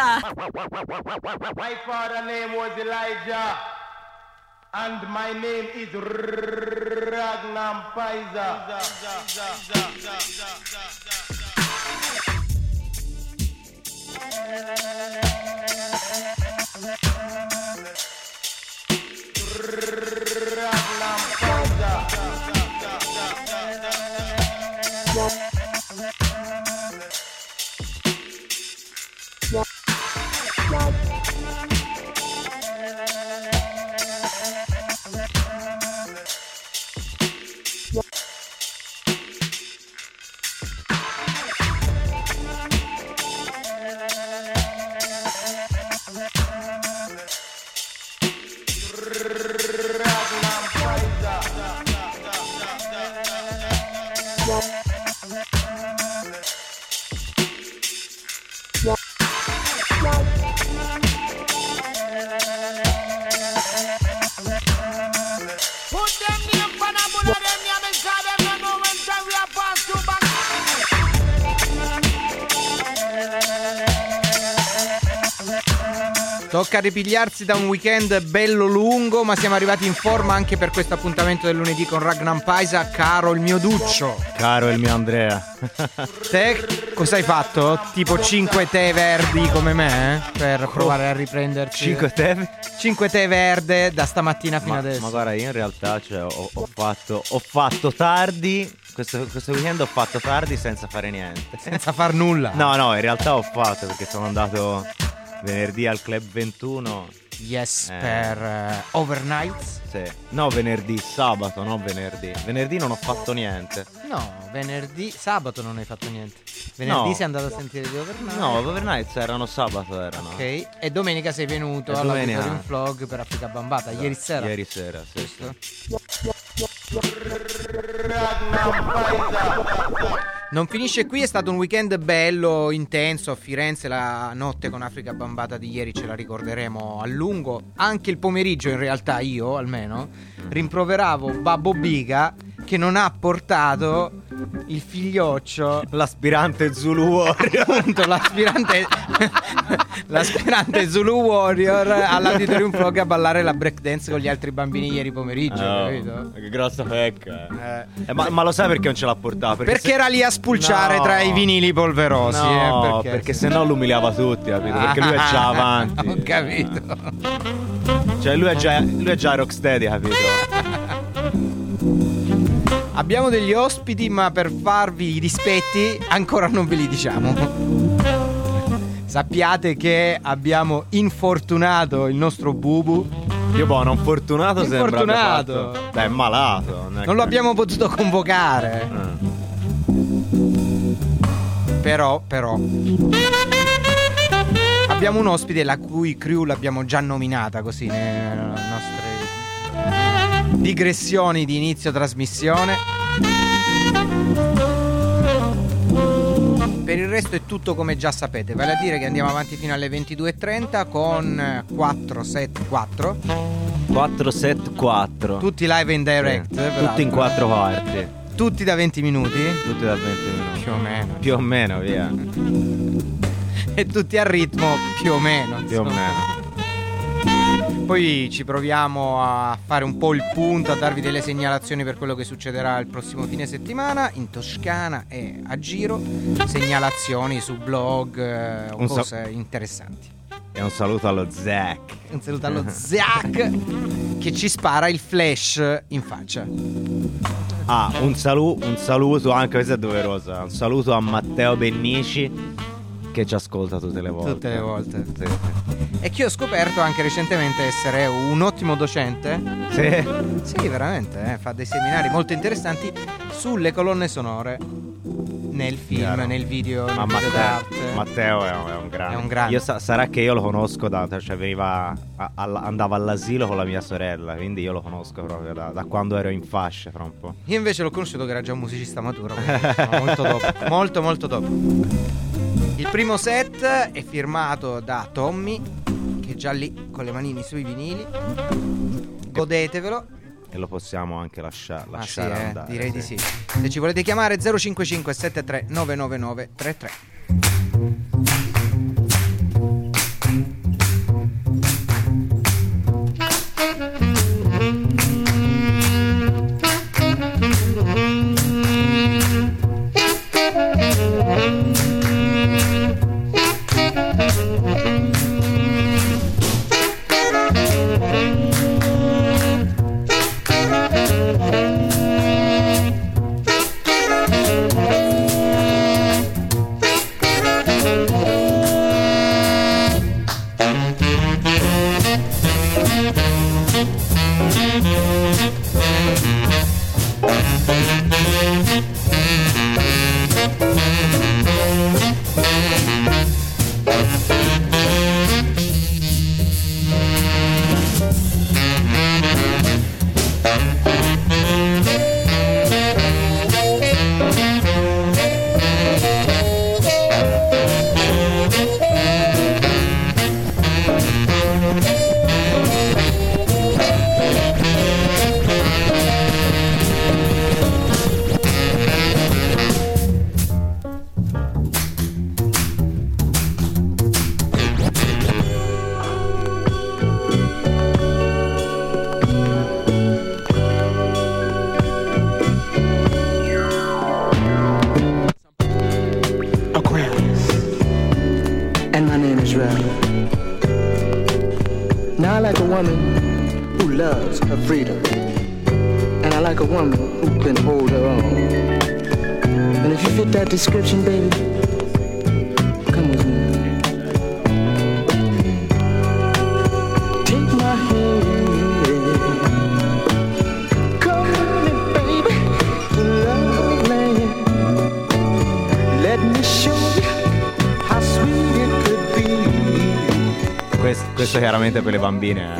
My father's name was Elijah, and my name is Ragnar Paisa. Tocca ripigliarsi da un weekend bello lungo, ma siamo arrivati in forma anche per questo appuntamento del lunedì con Ragnar Paisa, caro il mio Duccio. Caro il mio Andrea. Te cosa hai fatto? Tipo 5 tè verdi come me? eh? Per provare a riprenderci. 5 temi? 5 tè verde da stamattina fino Ma, adesso. ma guarda, io in realtà cioè, ho, ho fatto, ho fatto tardi. Questo, questo weekend ho fatto tardi senza fare niente. Senza far nulla. No, no, in realtà ho fatto perché sono andato venerdì al Club 21. Yes, Eh. per eh, overnights. Sì. No, venerdì, sabato, non venerdì. Venerdì non ho fatto niente. No, venerdì, sabato non hai fatto niente. Venerdì No. sei andato a sentire gli overnight. No, overnights erano sabato, erano. Ok, e domenica sei venuto all'auditorium domenica- vlog per Africa Bambata, ieri sera. Ieri sera, sì, sì. Non finisce qui, è stato un weekend bello, intenso. A Firenze, la notte con Africa Bambata di ieri ce la ricorderemo a lungo, anche il pomeriggio in realtà io almeno rimproveravo Babbo Biga che non ha portato il figlioccio L'aspirante Zulu Warrior. appunto l'aspirante l'aspirante Zulu Warrior all'auditorium vlog a ballare la breakdance con gli altri bambini ieri pomeriggio, Oh, capito? che grossa pecca. Eh. Eh, ma, ma lo sai perché non ce l'ha portato? Perché, se- era lì a spulciare No. tra i vinili polverosi. No, eh, perché, se no lo umiliava tutti, capito? Perché lui è già avanti. Ho capito. Cioè, lui è già, lui è già rocksteady, capito? Abbiamo degli ospiti, ma per farvi i rispetti ancora non ve li diciamo. Sappiate che abbiamo infortunato il nostro Bubu. Io, boh, non fortunato sembra. Infortunato. Beh, è malato. Non, è Non lo che- abbiamo potuto convocare. Eh. Però, però. Abbiamo un ospite la cui crew l'abbiamo già nominata così nostre digressioni di inizio trasmissione. Per il resto è tutto come già sapete, vale a dire che andiamo avanti fino alle 22.30 con 474, 474. tutti live in direct, peraltro. Tutti in quattro parti. tutti da 20 minuti, Tutti da 20 minuti. più o meno, Più o meno, via. e tutti a ritmo più o meno. Più o meno. Poi ci proviamo a fare un po' il punto, a darvi delle segnalazioni per quello che succederà il prossimo fine settimana in Toscana e a giro, segnalazioni su blog eh, Un cose interessanti. E un saluto allo Zack. Un saluto allo Zac che ci spara il flash in faccia. Ah, un, salu- un saluto, anche questo è doveroso. Un saluto a Matteo Bennici che ci ascolta tutte le volte. Tutte le volte. Sì. E che ho scoperto anche recentemente essere un ottimo docente. Sì. Sì, veramente, eh, fa dei seminari molto interessanti sulle colonne sonore nel film, Chiaro. nel video, Ma nel Matteo, d'arte. Matteo è, un, è un grande. È un grande. Io sa- sarà che io lo conosco da. Cioè, veniva. a- alla- andava all'asilo con la mia sorella. Quindi io lo conosco proprio da, da quando ero in fascia, fra un po'. Io invece l'ho conosciuto che era già un musicista maturo, quindi, no, molto dopo, molto molto dopo. Il primo set è firmato da Tommy, che è già lì con le manini sui vinili. Godetevelo. E lo possiamo anche lascia- Ah, sì, lasciare eh, andare. direi di sì. Se ci volete chiamare 055 73 999 33. Questo chiaramente per le bambine.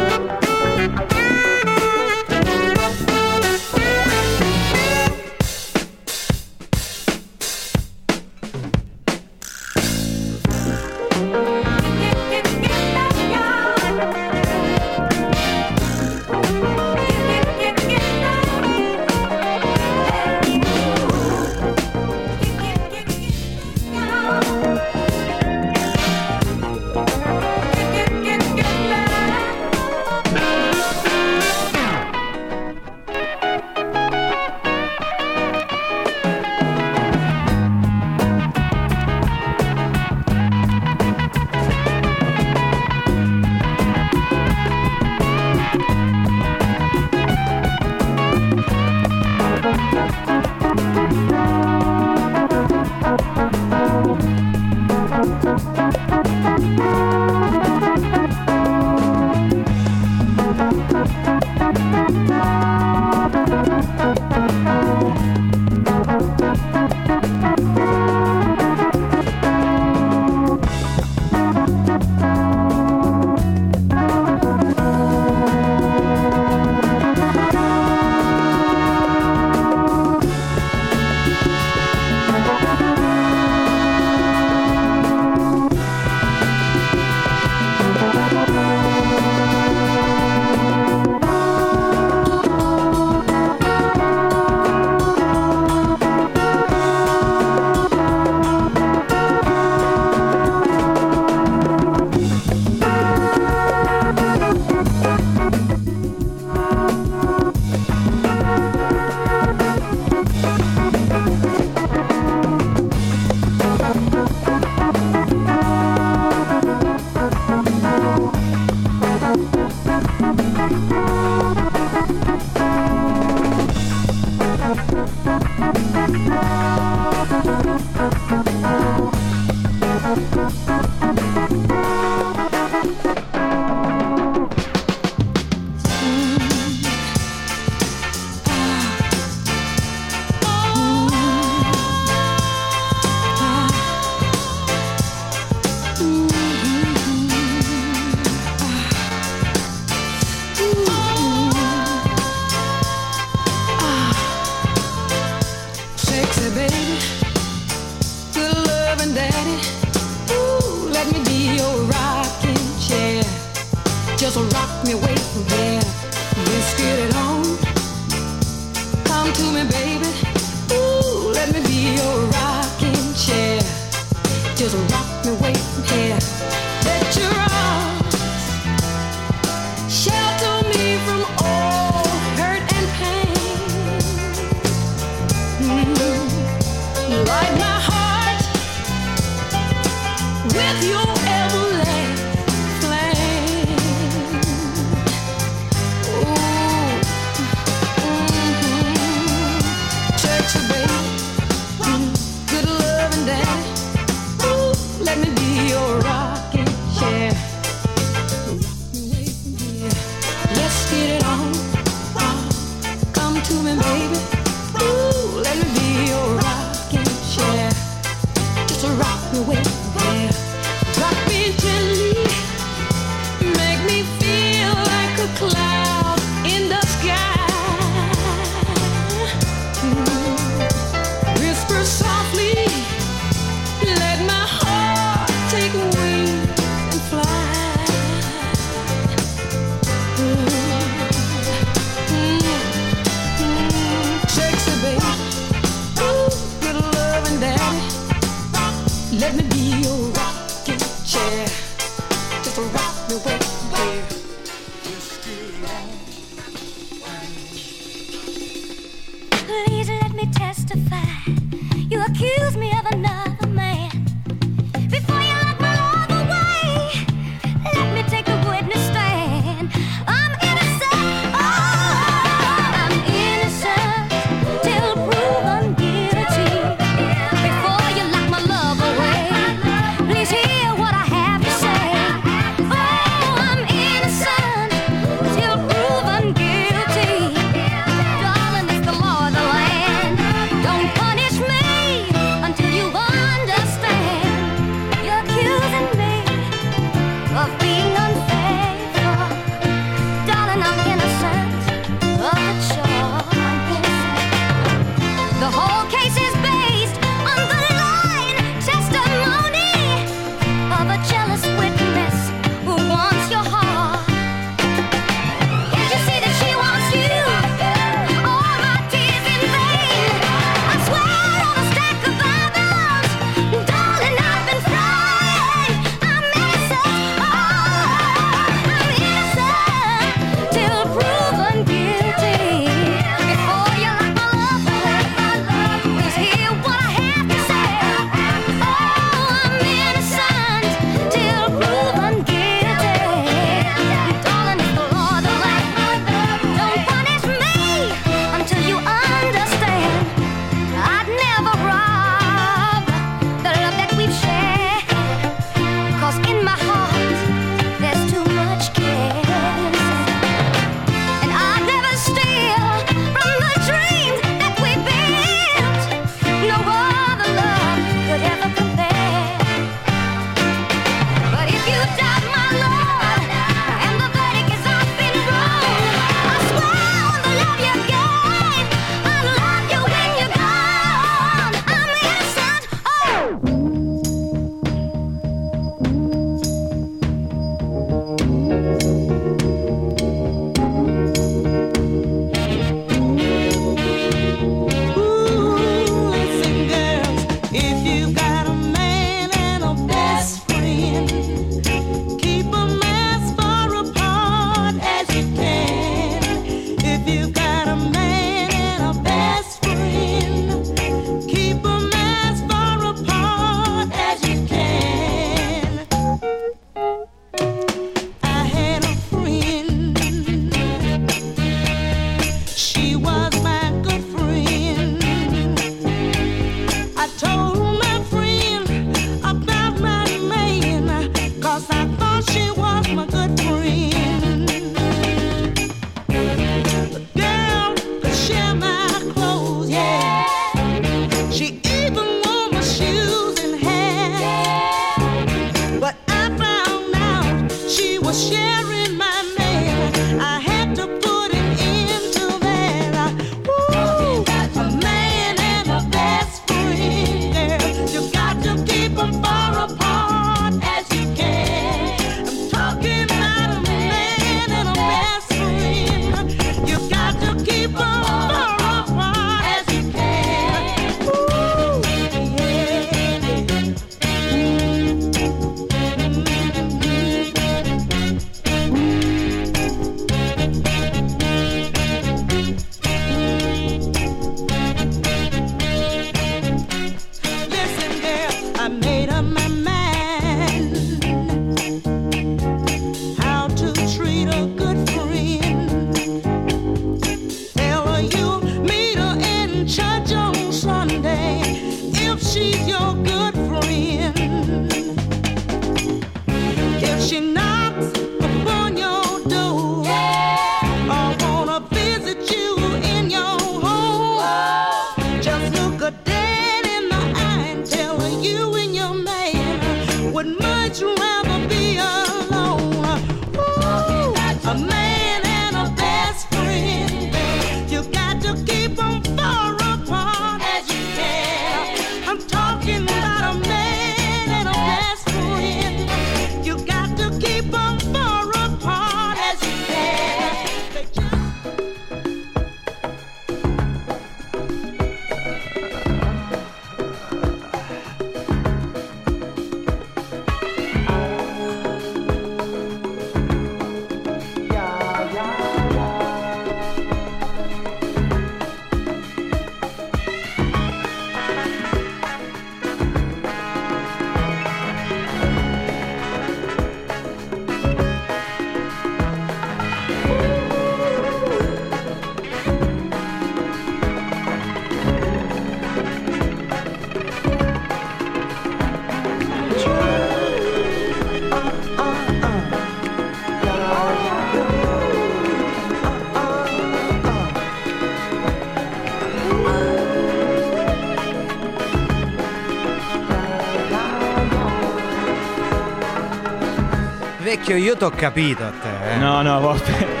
Vecchio, io t'ho capito a te. eh. No, no, vo-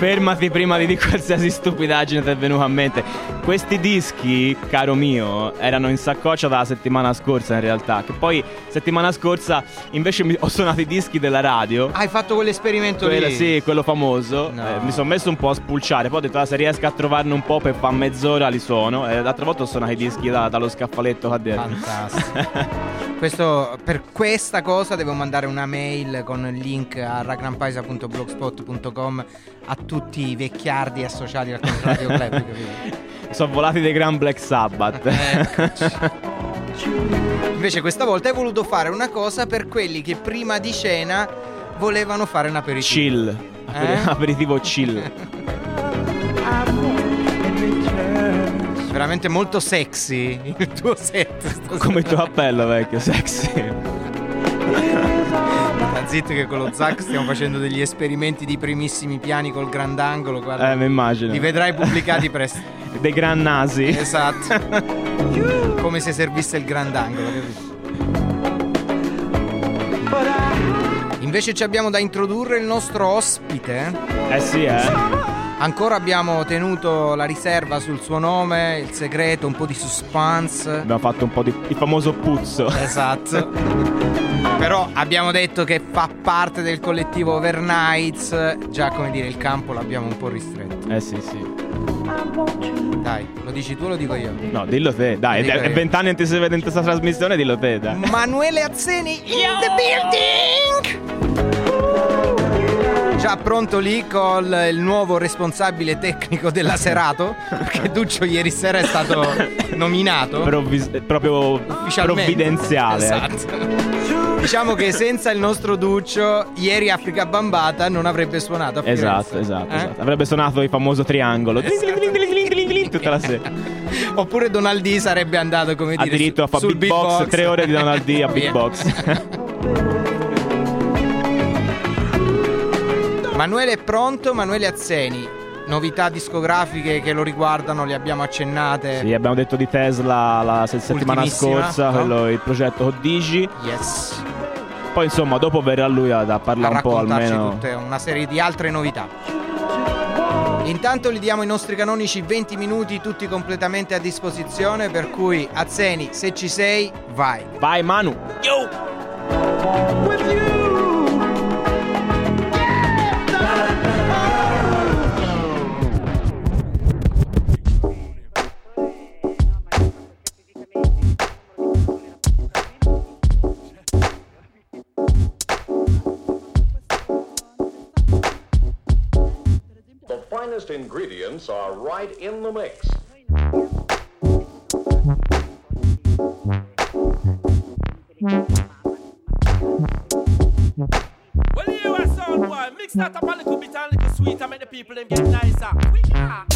fermati prima di dire qualsiasi stupidaggine ti è venuta a mente. Questi dischi, caro mio, erano in saccoccia dalla settimana scorsa in realtà. Che poi settimana scorsa invece ho suonato i dischi della radio. Hai fatto quell'esperimento Quello, lì? sì, quello famoso. No. Eh, mi sono messo un po' a spulciare. Poi ho detto, ah, se riesco a trovarne un po' per fare mezz'ora li suono. E l'altra volta ho suonato i dischi da- dallo scaffaletto qua dietro. Fantastico. Questo, per questa cosa devo mandare una mail con il link a ragnampaisa.blogspot.com a tutti i vecchiardi associati al Radio Club. Sono volati dei Gran Black Sabbath. Invece questa volta hai voluto fare una cosa per quelli che prima di cena volevano fare un aperitivo. chill. Eh? Aperitivo chill. Veramente molto sexy il tuo set. Come il tuo appello, vecchio, sexy. Zitto che con lo Zac stiamo facendo degli esperimenti di primissimi piani col grandangolo. Guarda. Eh, mi immagino. Li vedrai pubblicati presto. Dei gran nasi. Esatto. Come se servisse il grandangolo, capito? Invece ci abbiamo da introdurre il nostro ospite. Eh sì, eh. Ancora abbiamo tenuto la riserva sul suo nome, il segreto, un po' di suspense. Abbiamo fatto un po' di il famoso puzzo. Esatto. Però abbiamo detto che fa parte del collettivo Overnights. Già, come dire, il campo l'abbiamo un po' ristretto. Eh sì, sì. Dai, lo dici tu o lo dico io? No, dillo te. Dai, Dico è io. vent'anni che ti sei vedendo questa trasmissione, dillo te, dai. Manuele Azzeni in the building! Già pronto lì con il nuovo responsabile tecnico della Serato, perché Duccio ieri sera è stato nominato Provvis- proprio provvidenziale. Esatto. Diciamo che senza il nostro Duccio, ieri Africa Bambata non avrebbe suonato a Firenze. Esatto, esatto, Eh? esatto. Avrebbe suonato il famoso triangolo. Esatto. Tutta la sera. Oppure Donald D sarebbe andato come Ha dire diritto a fare sul beatbox, tre ore di Donald D a beatbox. Manuele è pronto, Manuele Azzeni. Novità discografiche che lo riguardano, le abbiamo accennate. Sì, abbiamo detto di Tesla la se- settimana scorsa, no? quello, il progetto Codici. Yes. Poi insomma, dopo verrà lui a A parlare un po' almeno. tutte una serie di altre novità. Intanto gli diamo i nostri canonici 20 minuti tutti completamente a disposizione, per cui Azzeni, se ci sei, vai. Vai Manu. Yo! Ingredients are right in the mix. Well, you are sound boy. Mix that up a little bit and a little sweet make the people them get nicer. We are.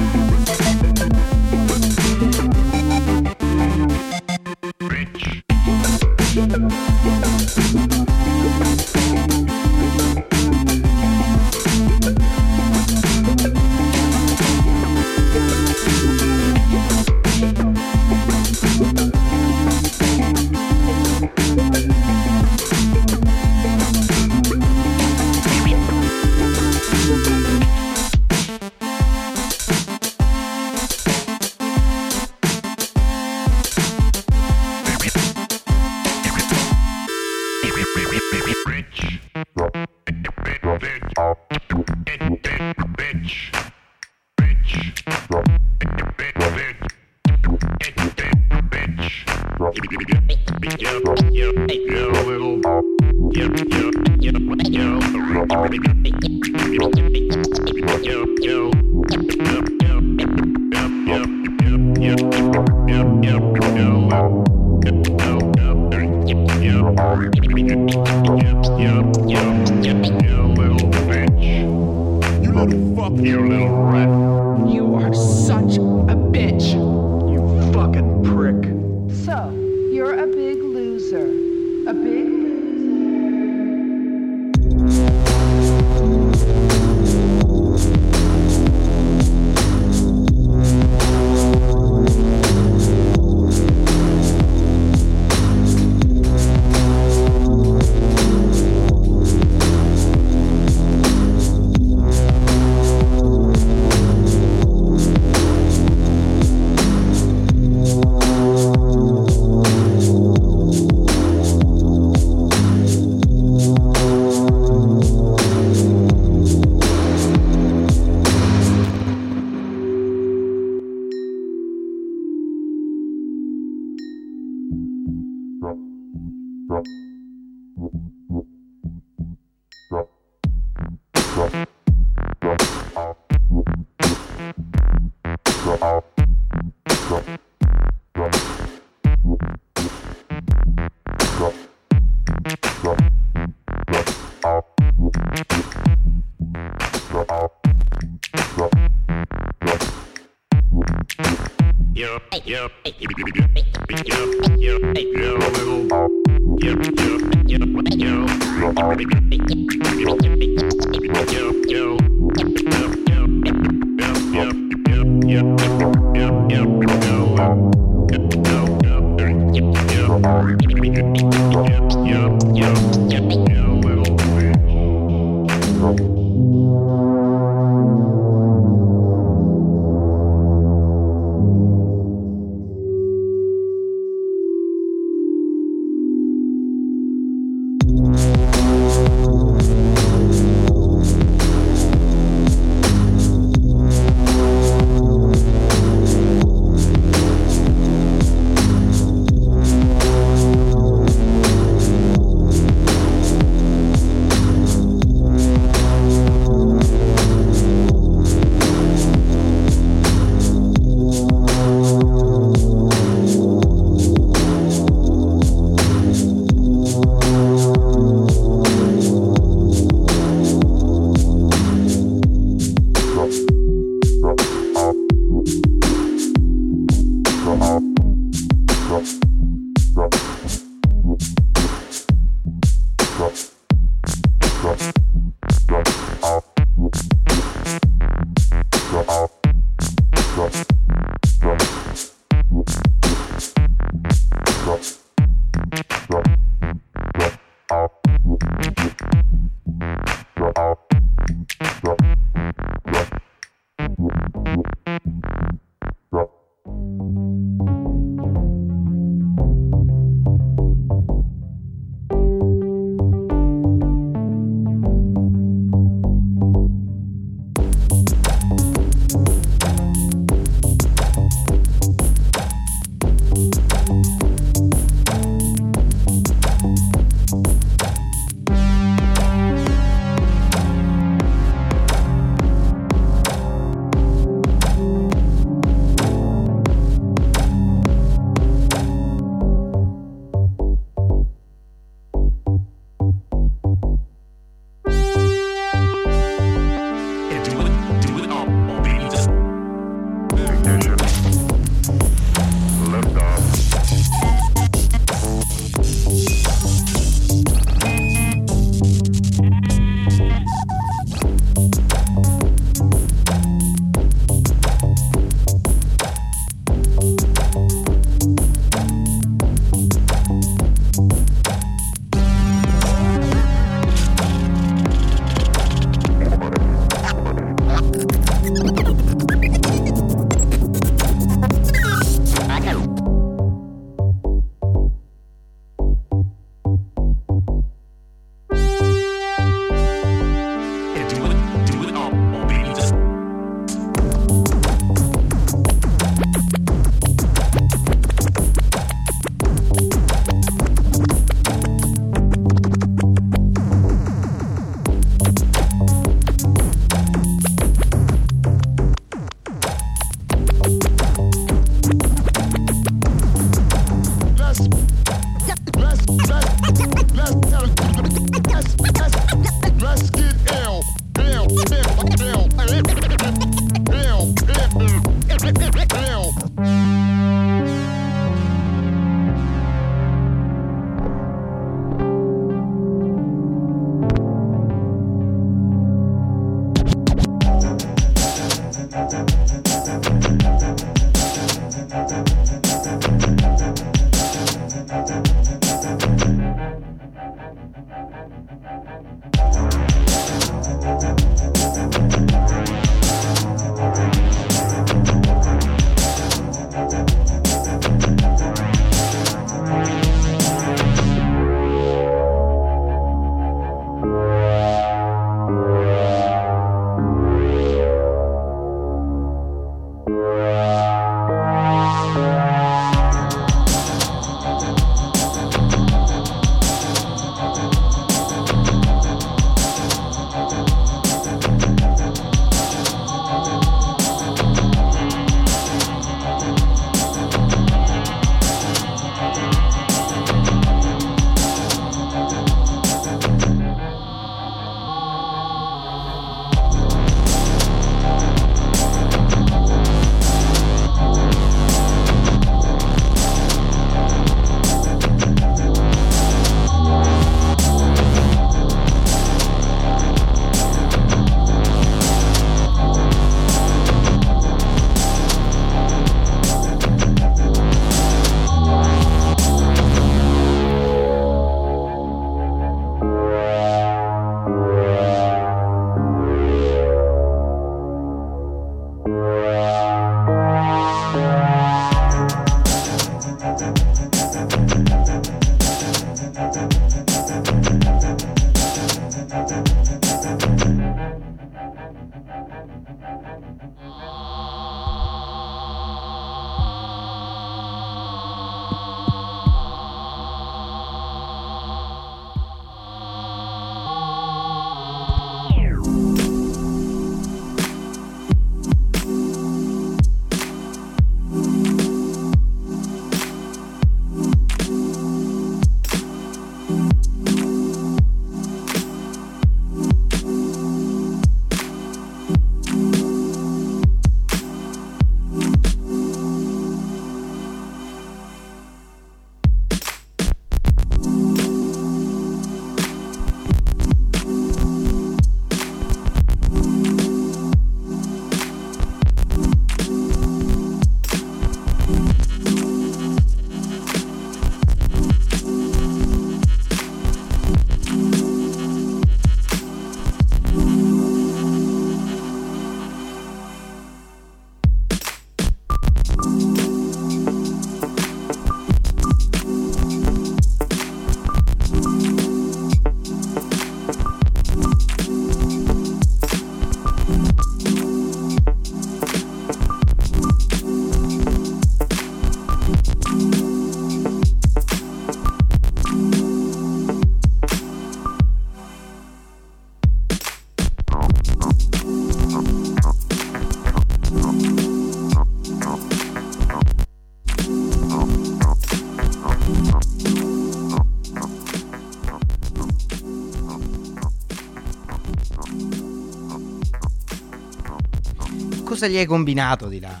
Cosa gli hai combinato di là?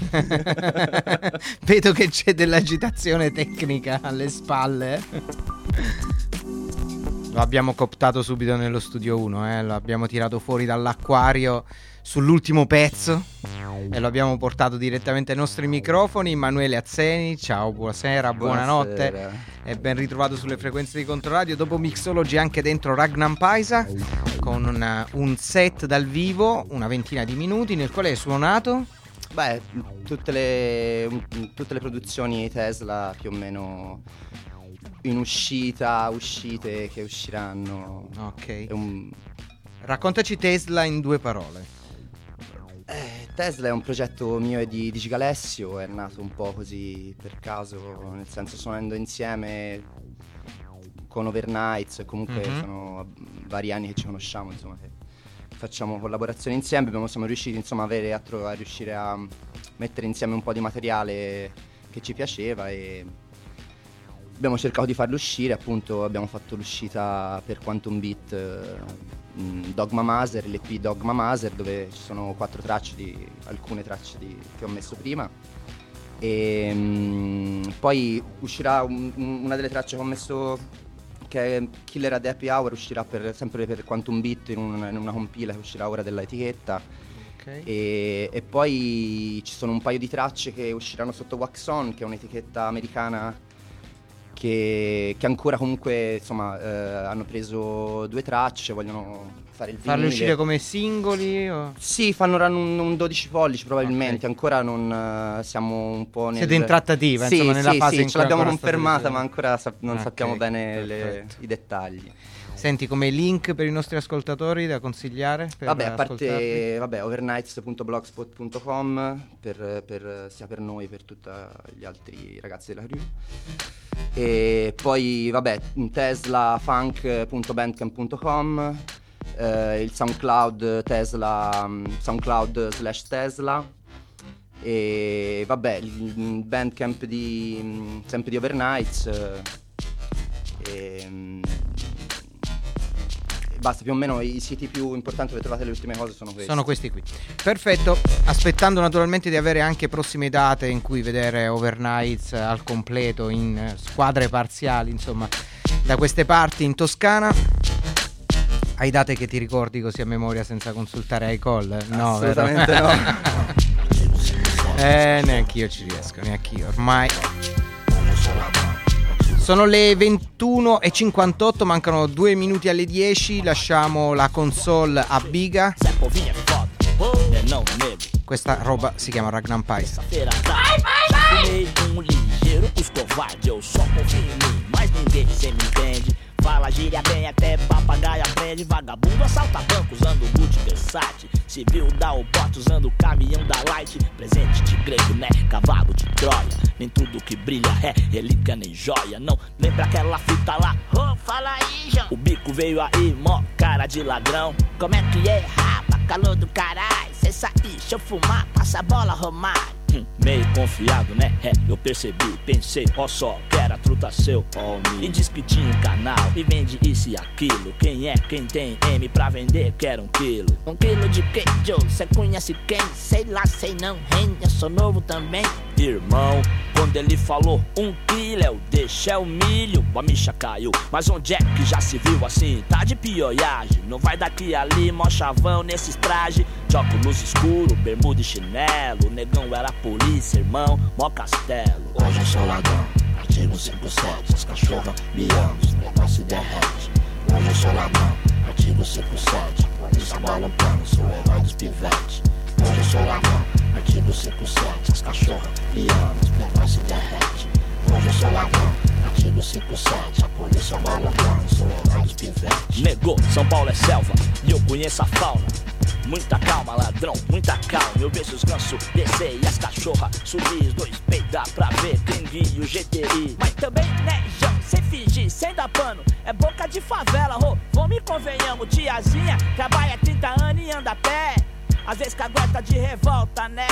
Vedo che c'è dell'agitazione tecnica alle spalle. Lo abbiamo cooptato subito nello studio 1, eh? lo abbiamo tirato fuori dall'acquario sull'ultimo pezzo e lo abbiamo portato direttamente ai nostri microfoni. Emanuele Azzeni, ciao, buonasera, buonanotte Buonasera. e ben ritrovato sulle frequenze di Controradio. Dopo Mixology anche dentro Ragnar Paisa con una- un set dal vivo, una ventina di minuti, nel quale hai suonato. Beh, tutte le, tutte le produzioni Tesla più o meno in uscita, uscite che usciranno. Ok. Un- Raccontaci Tesla in due parole. eh, Tesla è un progetto mio e di Digigalessio, è nato un po' così per caso, nel senso suonando insieme con Overnights, comunque Mhm. sono vari anni che ci conosciamo, insomma, che facciamo collaborazioni insieme, abbiamo, siamo riusciti insomma a, avere, a, tro- a riuscire a mettere insieme un po' di materiale che ci piaceva e abbiamo cercato di farlo uscire, appunto abbiamo fatto l'uscita per Quantum Beat eh, mh, Dogma Maser, l'EP Dogma Maser dove ci sono quattro tracce di alcune tracce di- che ho messo prima. E mh, poi uscirà un- un- una delle tracce che ho messo che è Killer at Happy Hour uscirà per- sempre per Quantum Beat in, un- in una compila che uscirà ora dell'etichetta. E, e poi ci sono un paio di tracce che usciranno sotto Wax On che è un'etichetta americana che, che ancora comunque insomma eh, hanno preso due tracce vogliono fare il Farle vinile. uscire come singoli? O... Sì, fanno un, un 12 pollici probabilmente, ancora non eh, siamo un po' nel... Siete in trattativa, Sì, insomma, nella sì, fase sì, in ce l'abbiamo confermata ma ancora sa- non Ok, sappiamo bene le- i dettagli. Senti, come link per i nostri ascoltatori da consigliare? Vabbè, a parte vabbè, overnights.blogspot.com per, per- sia per noi che per tutti gli altri ragazzi della crew. E poi vabbè, teslafunk.bandcamp.com eh, il SoundCloud Tesla mm, SoundCloud slash Tesla e vabbè il il Bandcamp di mm, sempre di Overnights eh, e, mm, basta più o meno i siti più importanti dove trovate le ultime cose sono questi Sono questi qui. Perfetto, aspettando naturalmente di avere anche prossime date in cui vedere Overnights al completo in squadre parziali, insomma, da queste parti in Toscana. Hai date che ti ricordi così a memoria senza consultare iCall? No, vero? Assolutamente no. eh, neanch'io ci riesco, neanch'io. Ormai sono le 21.58, mancano due minuti alle 10. Lasciamo la console a Biga. Questa roba si chiama Ragnar Paisa. Feira da Fumei Fala gíria bem até papagaio aprende Vagabundo assalta banco usando Gucci Versace. Civil dá o bote usando caminhão da Light. Presente de grego, né? Cavalo de Troia. Nem tudo que brilha é relíquia nem joia. Não lembra aquela fita lá? Ô, fala aí, João. O bico veio aí, mó cara de ladrão. Como é que é, rapa? Calor do caralho. Cê sair, deixa eu fumar, passa a bola, Romário Hum, Meio confiado, né? É, eu percebi, pensei, ó só, que era truta seu, ó. E diz que tinha um canal e vende isso e aquilo. Quem é quem tem M pra vender, quer um quilo. Um quilo de queijo, cê conhece quem? Sei lá, sei não, hein? Eu sou novo também. Irmão, quando ele falou um quilo, eu deixei o milho, a micha caiu. Mas onde é que já se viu assim? Tá de pioiagem, não vai daqui a ali, mó chavão nesses trajes. De óculos escuro, bermuda e chinelo. O negão era polícia, irmão, mó castelo. Hoje eu sou ladrão, artigo 57. As cachorras me amam, os negócios se derrete. Hoje eu sou ladrão, artigo 57. Polícia balançando, sou o herói dos pivetes. Hoje eu sou ladrão, artigo 57. As cachorras me amam, os negócios se derrete. Hoje eu sou ladrão, artigo 57. A polícia balançando, sou o herói dos pivetes. Negou, São Paulo é selva, e eu conheço a fauna. Muita calma, ladrão, muita calma. Eu vejo os gansos descer e as cachorras subir. Os dois peidar pra ver quem guia o GTI. Mas também, né, João, sem fingir, sem dar pano. É boca de favela, ro. Vamos e convenhamos, tiazinha. Trabalha 30 anos e anda a pé. Às vezes cagueta de revolta, né?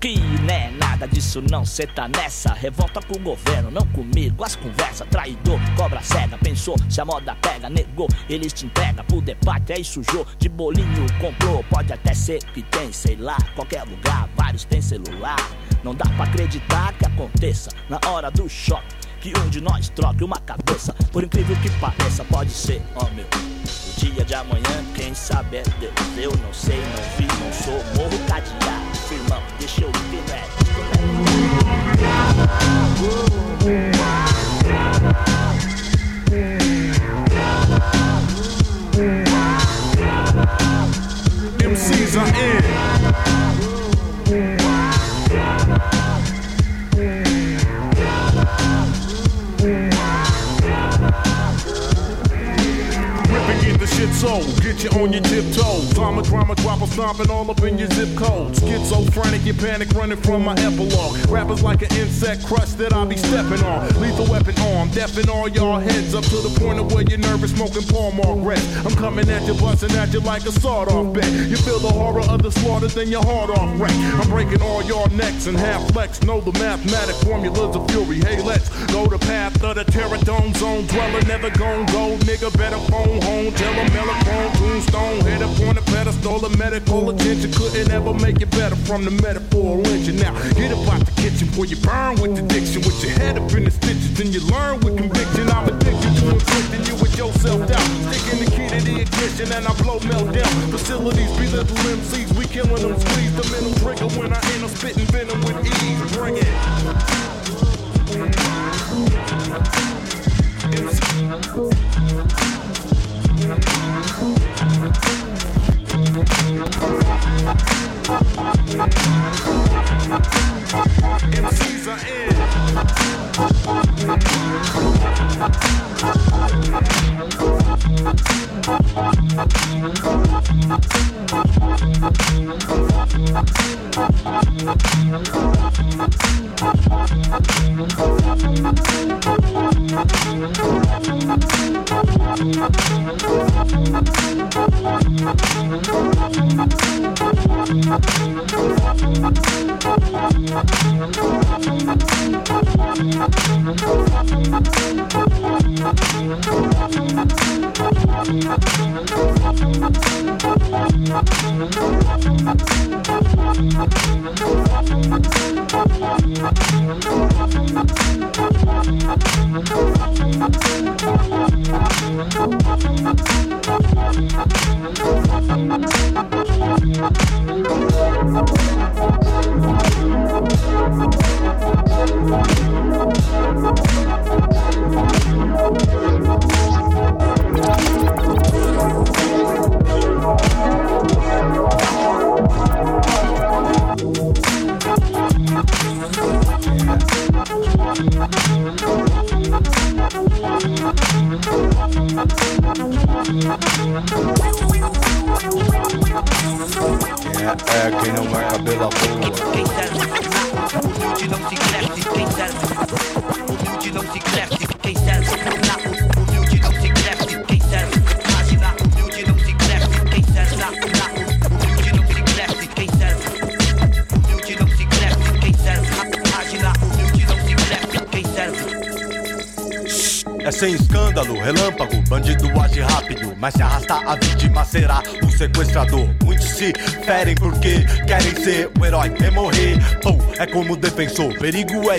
Que né, nada disso não, cê tá nessa. Revolta com o governo, não comigo. As conversas, traidor, cobra cega. Pensou, se a moda pega, negou. Eles te entregam pro debate, aí sujou. De bolinho comprou, pode até ser que tem, sei lá. Qualquer lugar, vários tem celular. Não dá pra acreditar que aconteça na hora do choque. Que um de nós troque uma cabeça. Por incrível que pareça, pode ser, ó meu. Dia de amanhã, quem sabe é Deus. Eu não sei, não vi, não sou. Morro cadeado, firmão, deixa eu ver, né? MCs are in. And get you on your tiptoes. I'm a drama dropper stomping all up in your zip code. Schizophrenic, you panic running from my epilogue. Rappers like an insect crush that I be stepping on. Lethal weapon arm, deafing all y'all heads up to the point of where you're nervous, smoking Paul Margaret. I'm coming at you, busting at you like a sawed off bet. You feel the horror of the slaughter, then your heart off wreck. I'm breaking all y'all necks and half flex. Know the mathematic formulas of fury. Hey, let's go the path of the terradome zone. Dweller never gon' go, nigga. Better phone home. Tell them Melachrome, tombstone. Head up on a pedestal. The medical attention couldn't ever make it better from the metaphor lynching. Now, get up out the kitchen before you burn with addiction. With your head up in the stitches, then you learn with conviction. I'm addicted to inflicting you with yourself down. Sticking the key to the ignition and I blow meltdown. Facilities be little MCs, we killing them. Squeeze the middle trigger when I end up spitting venom with ease. Bring it. MCs are in.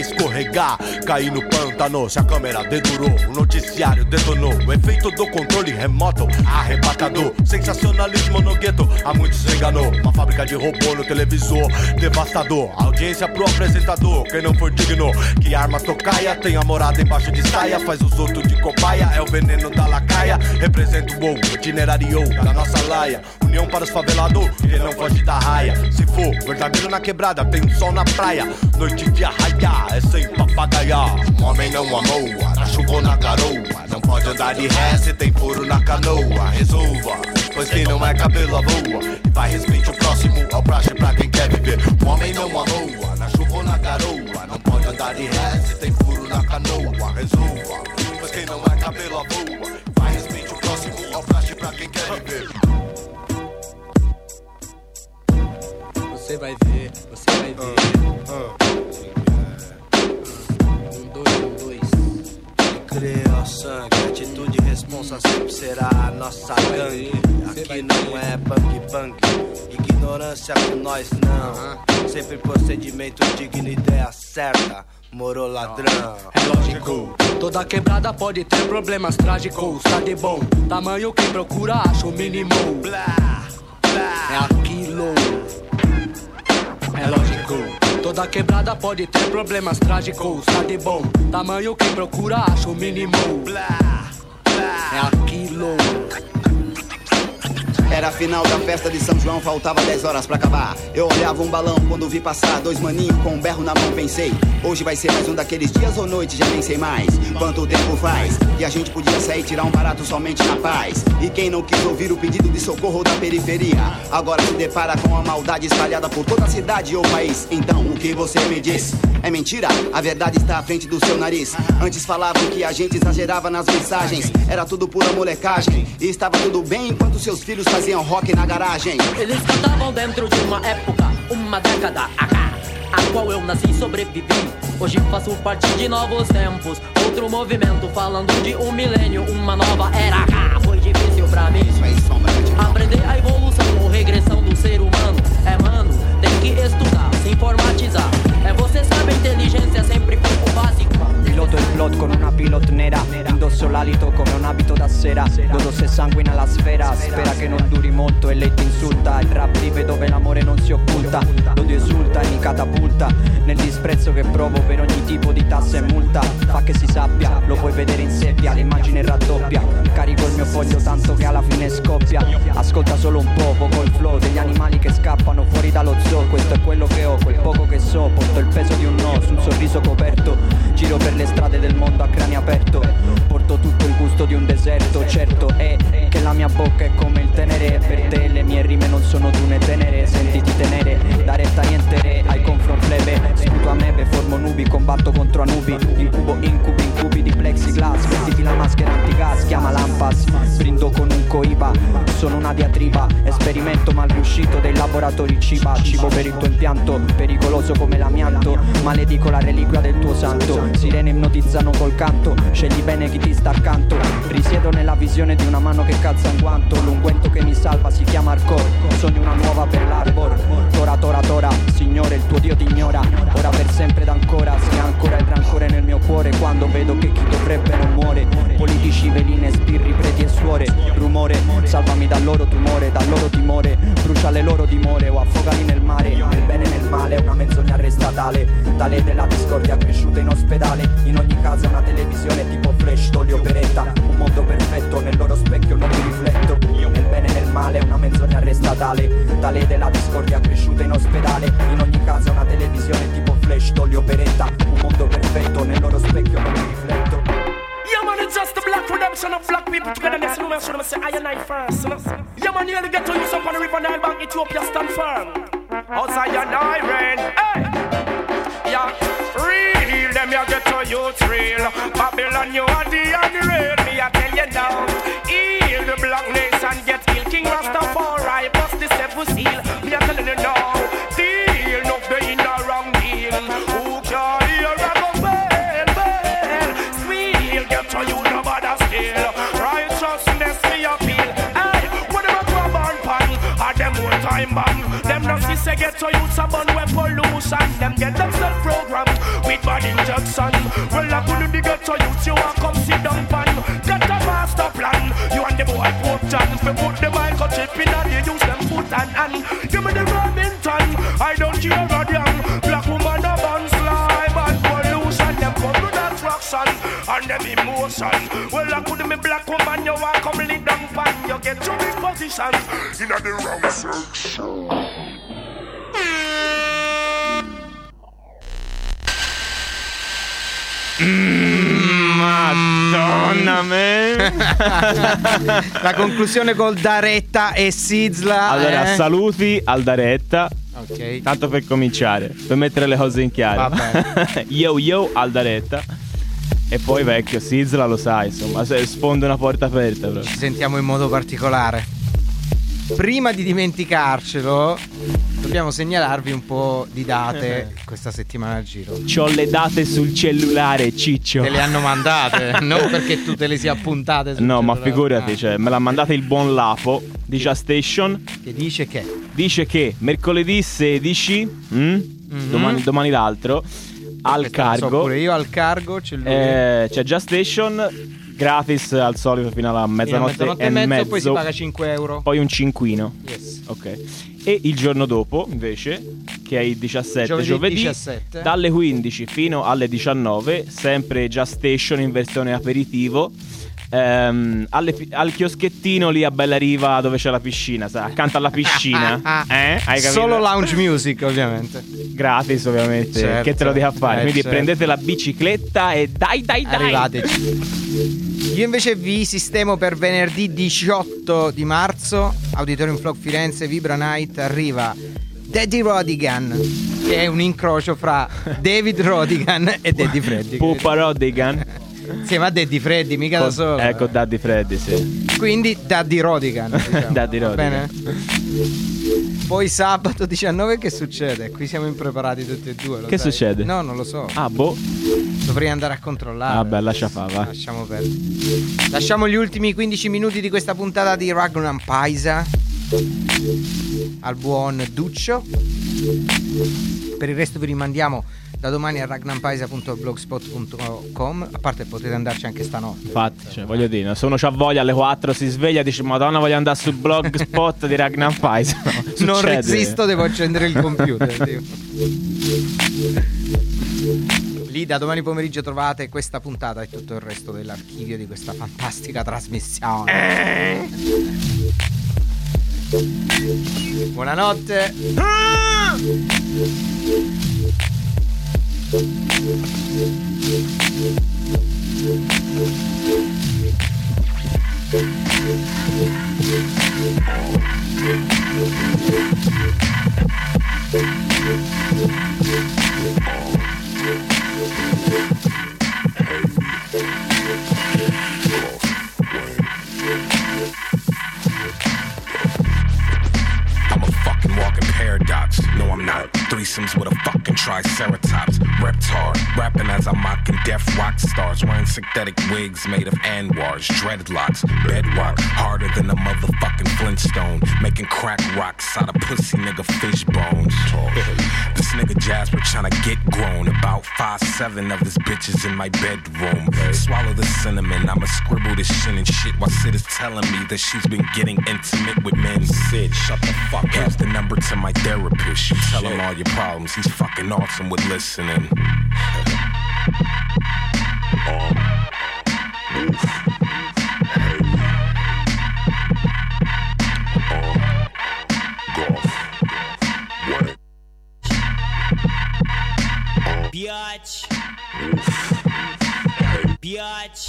Escorregar, cair no pântano. Se a câmera dedurou, o noticiário detonou. O efeito do controle remoto, arrebatador. Sensacionalismo no gueto, a muitos enganou. Uma fábrica de robô no televisor, devastador. Audiência pro apresentador, quem não for digno, que arma tocaia, tem a morada embaixo de saia, faz os outros de cobaia, é o veneno da lacaia. Representa o ou, itinerário da nossa laia. União para os favelados, que não foge da raia. Verdadeiro na quebrada, tem um sol na praia. Noite de arraiar, é sem papagaiar. Homem não amoa, na chuva ou na garoa. Não pode andar de ré se tem furo na canoa. Resolva, pois quem não é cabelo a voa. E vai respeite o próximo, ao praxe pra quem quer viver. Homem não amoa, na chuva ou na garoa. Não pode andar de ré se tem furo na canoa. Resolva, pois quem não é cabelo a voa. E vai respeite o próximo, ao praxe pra quem quer viver. Você vai ver, você vai Criou sangue, atitude e responsa sempre será a nossa gangue. Aqui não é bang bang, ignorância com nós não. Sempre procedimento digno, ideia certa. Moro ladrão. É lógico, toda quebrada pode ter problemas trágicos. Tá de bom, tamanho quem procura acha o mínimo. É aquilo. É lógico, toda quebrada pode ter problemas trágicos. Tá de bom, tamanho quem procura acha o mínimo. É aquilo. Era final da festa de São João, faltava 10 horas pra acabar. Eu olhava um balão quando vi passar dois maninhos com um berro na mão. Pensei, hoje vai ser mais um daqueles dias ou noite, já nem sei mais quanto tempo faz. E a gente podia sair tirar um barato somente na paz. E quem não quis ouvir o pedido de socorro da periferia, agora se depara com a maldade espalhada por toda a cidade ou país. Então, o que você me diz? É mentira, a verdade está à frente do seu nariz. Antes falavam que a gente exagerava nas mensagens, era tudo pura molecagem. E estava tudo bem enquanto seus filhos faziam rock na garagem. Eles cantavam dentro de uma época, uma década, a qual eu nasci e sobrevivi. Hoje faço parte de novos tempos, outro movimento falando de um milênio, uma nova era. Foi difícil pra mim aprender a evolução ou regressão do ser humano. É mano, tem que estudar, se informatizar. É você sabe, inteligência sempre foi o básico. Piloto il plot con una pilot nera. Indosso l'alito come un abito da sera. Godo se sanguina la sfera. Spera che non duri molto e lei ti insulta. Il rap vive dove l'amore non si occulta. L'odio esulta e mi catapulta. Nel disprezzo che provo per ogni tipo di tassa e multa. Fa che si sappia, lo puoi vedere in seppia. L'immagine raddoppia. Carico il mio foglio tanto che alla fine scoppia. Ascolta solo un poco col flow Degli animali che scappano fuori dallo zoo. Questo è quello che ho, quel poco che so. Porto il peso di un no sul sorriso coperto. Giro per le strade del mondo a cranio aperto. Porto tutto il gusto di un deserto Certo è che la mia bocca è come il tenere. Per te le mie rime non sono dune tenere Sentiti tenere, da retta niente re Ai confront plebe, sputo a mebe Formo nubi, combatto contro anubi Incubo incubi, incubi di plexiglass. Vestiti la maschera antigas, chiama lampas. Brindo con un coiba, sono una diatriba. Esperimento mal riuscito dei laboratori ciba. Cibo per il tuo impianto, pericoloso come l'amianto. Maledico la reliquia del tuo santo. Sirene ipnotizzano col canto Scegli bene chi ti sta accanto. Risiedo nella visione di una mano che calza un guanto L'unguento che mi salva si chiama hardcore Sogno una nuova per l'arbor. Tora tora tora, signore il tuo dio ti ignora. Ora per sempre ed ancora Si ancora il rancore nel mio cuore Quando vedo che chi dovrebbe non muore. Politici, veline, sbirri, preti e suore Rumore, salvami dal loro tumore Dal loro timore, brucia le loro dimore O affogali nel mare. Nel bene e nel male, una menzogna arrestatale Tale della discordia cresciuta in ospedale In ogni casa una televisione tipo flash Togli operetta, un mondo perfetto Nel loro specchio non mi rifletto Nel bene e nel male, una menzogna arrestatale Tale della discordia cresciuta in ospedale In ogni casa una televisione tipo flash Togli operetta, un mondo perfetto Nel loro specchio non mi rifletto Yeah, man, it's just the black redemption of black people together. Next room, and show them say, I and I first. You know? Yeah, man, nearly get to use up on the river Nile Bank, Ethiopia stand firm. Outside your I rain. Hey! Yeah, real, them you get to youth real. Babylon, you are the unreal. Me, I tell you now. Heal the black nation, get ill. King Rastafari, say get to use a bun with pollution. Them get themselves programmed with bad injection. Well, I couldn't be get to use you and come sit down pan. Get a master plan. You and the boy put chance. We put the microchip in and they use them foot and hand. Give me the Remington. I don't care a damn. Black woman a bun slime and pollution. Them come with attraction and them emotion. Well, I couldn't be black woman. You want come lay down pan. You get to big position in the wrong section. Mm, Madonna me. La conclusione col Daretta e Sizla. Allora, eh? saluti al Daretta. Ok. Tanto per cominciare, per mettere le cose in chiaro. Yo yo al Daretta. E poi vecchio, Sizla lo sai, insomma, sfonda una porta aperta proprio. Ci sentiamo in modo particolare. Prima di dimenticarcelo, dobbiamo segnalarvi un po' di date questa settimana a giro. C'ho le date sul cellulare, ciccio. Te le hanno mandate, non perché tu te le sia appuntate. sul No, ma cellulare. figurati, Ah. cioè, me l'ha mandata il buon Lapo di Just Station. Che dice che? Dice che mercoledì 16, mm? domani, domani l'altro, al So cargo. pure io al cargo eh, c'è Just Station gratis al solito fino alla Fino a mezzanotte, mezzanotte e e mezzo, mezzo. poi si paga 5 euro. Poi un cinquino. Yes. Ok. E il giorno dopo, invece, che è il 17 Giovedì giovedì, 17. dalle 15 fino alle 19, sempre Just Station in versione aperitivo. ehm, alle al chioschettino lì a Bella Riva dove c'è la piscina, sai, accanto alla piscina. eh? Hai capito? Solo lounge music, ovviamente. Gratis, ovviamente. Certo. che te lo dica a fare? Eh, Quindi certo. prendete la bicicletta e dai, dai, dai. Arrivateci. Io invece vi sistemo per venerdì 18 di marzo, Auditorium Flock Firenze, Vibra Night, arriva Daddy Rodigan, che è un incrocio fra David Rodigan e Daddy Freddy. Puppa Rodigan. Insieme a Daddy Freddy, mica da solo. Ecco, Daddy Freddy, sì. Quindi Daddy Rodigan. Diciamo. Daddy Rodigan. bene? Poi sabato 19 che succede? Qui siamo impreparati tutti e due. Che sai? succede? No, non lo so. Ah, boh. Dovrei andare a controllare. Vabbè, lascia fa, va. Lasciamo perdere. Lasciamo gli ultimi 15 minuti di questa puntata di Ragnar Paisa al buon Duccio. Per il resto vi rimandiamo da domani a ragnampaisa.blogspot.com. A parte potete andarci anche stanotte. Infatti, cioè, voglio dire, se uno c'ha voglia alle 4 si sveglia e dice Madonna voglio andare sul blogspot di Ragnar Pais. No, Non resisto, devo accendere il computer. Lì da domani pomeriggio trovate questa puntata e tutto il resto dell'archivio di questa fantastica trasmissione. Buonanotte. I'm Thank you. Paradox. No, I'm not. Threesomes with a fucking triceratops. Reptar, rapping as I'm mocking deaf rock stars. Wearing synthetic wigs made of anwars, dreadlocks, bedrock. Harder than a motherfucking Flintstone. Making crack rocks out of pussy nigga fish bones. this nigga Jasper tryna get grown. About five seven of his bitches in my bedroom. Swallow the cinnamon. I'ma scribble this shit and shit while Sid is telling me that she's been getting intimate with men. Sid, shut the fuck up. Here's the number to my therapist. You tell him all your problems. He's fucking awesome with listening. Biatch. Biatch.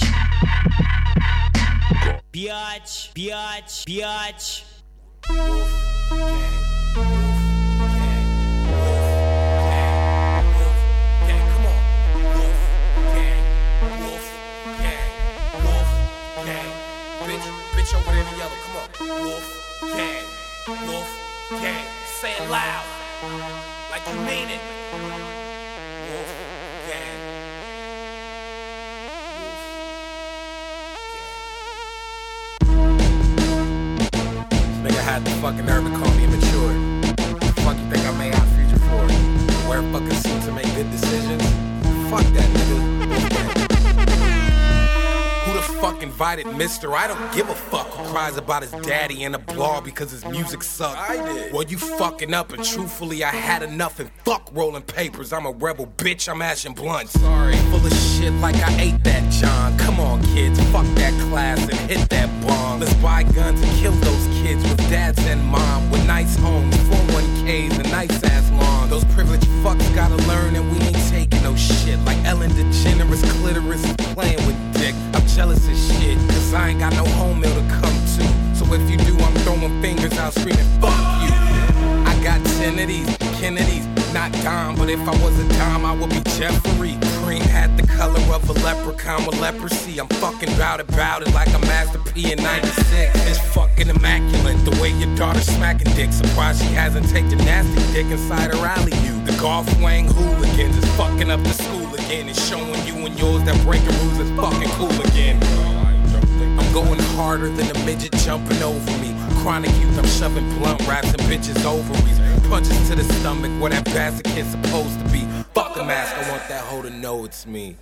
Biatch. Biatch. Biatch. Bitch, yellow, come on. Wolf, gang, wolf, gang. Say it loud, like you mean it. Wolf, gang. Nigga had the fucking nerve to call me immature. The fuck you think I made out future for? Wear fucking suits and make good decisions? Fuck that nigga. Fuck invited Mister? I don't give a fuck who cries about his daddy in a blog because his music sucked. I did. Well, you fucking up, and truthfully, I had enough and fuck rolling papers. I'm a rebel bitch, I'm ashing blunts. Sorry, full of shit like I ate that John. Come on, kids, fuck that class and hit that bomb. Let's buy guns and kill those kids with dads and mom with nice homes, 401ks and nice ass lawns. Those privileged fucks gotta learn and we ain't no shit. Like Ellen DeGeneres clitoris is playing with dick. I'm jealous as shit, cause I ain't got no home meal to come to. So if you do, I'm throwing fingers out screaming, fuck you. I got ten of these Kennedys. Not dime, but if I was a dime, I would be Jeffrey. Cream had the color of a leprechaun with leprosy. I'm fucking bout about it like a Master P in 96. It's fucking immaculate the way your daughter's smacking dick. Surprised she hasn't taken nasty dick inside her alley. You, the golf wang hooligans, is fucking up the school again. It's showing you and yours that breaking rules is fucking cool again. I'm going harder than a midget jumping over me. Chronic youth, I'm shoving blunt wraps and bitches ovaries. Punches to the stomach where that bastard kid's supposed to be. Fuck a mask, I want that hoe to know it's me.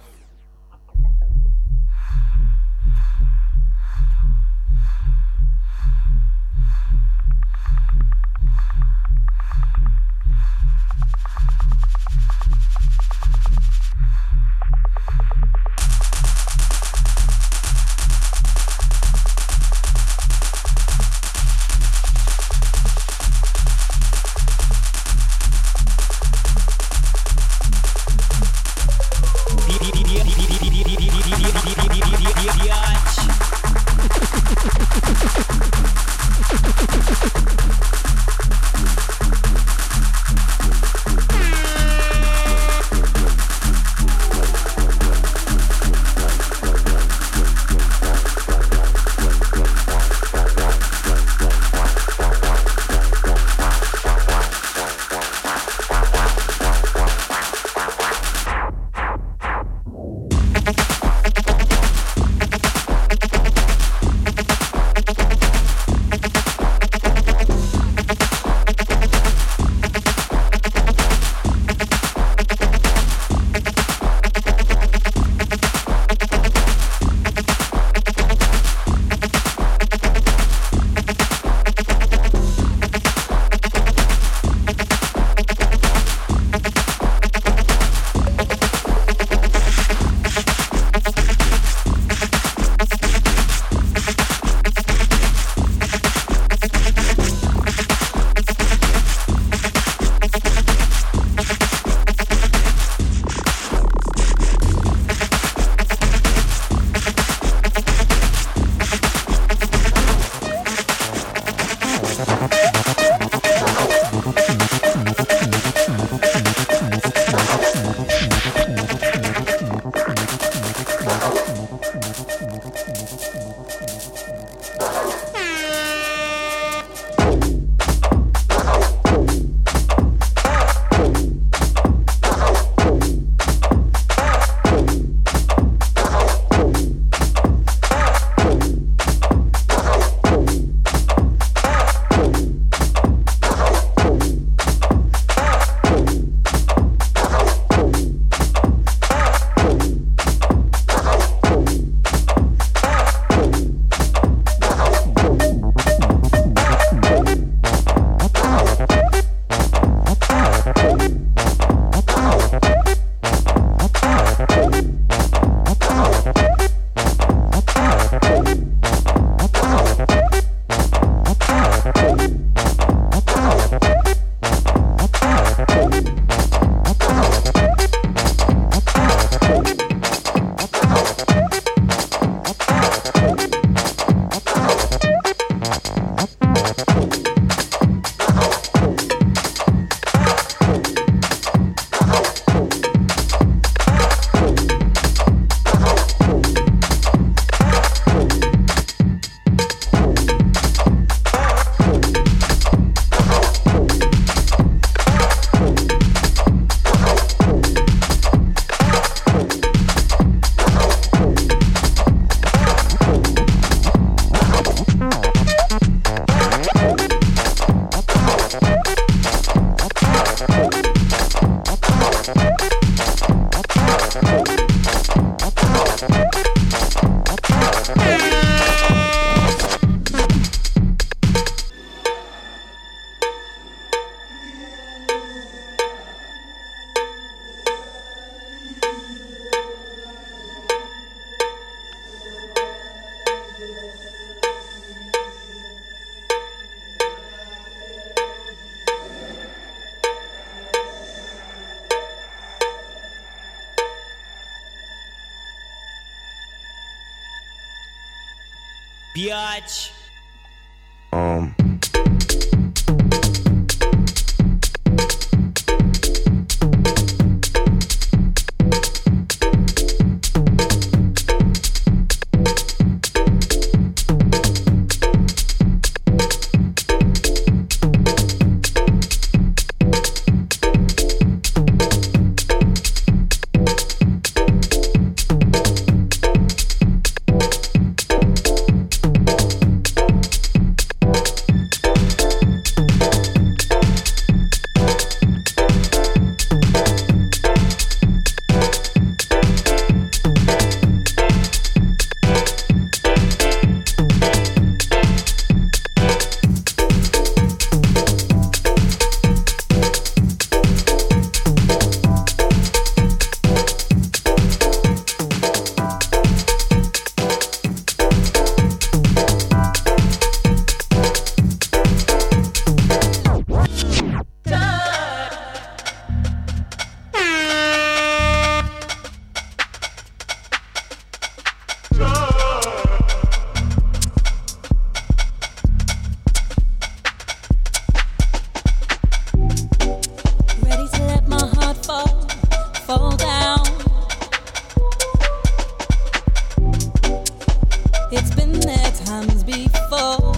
Been there times before,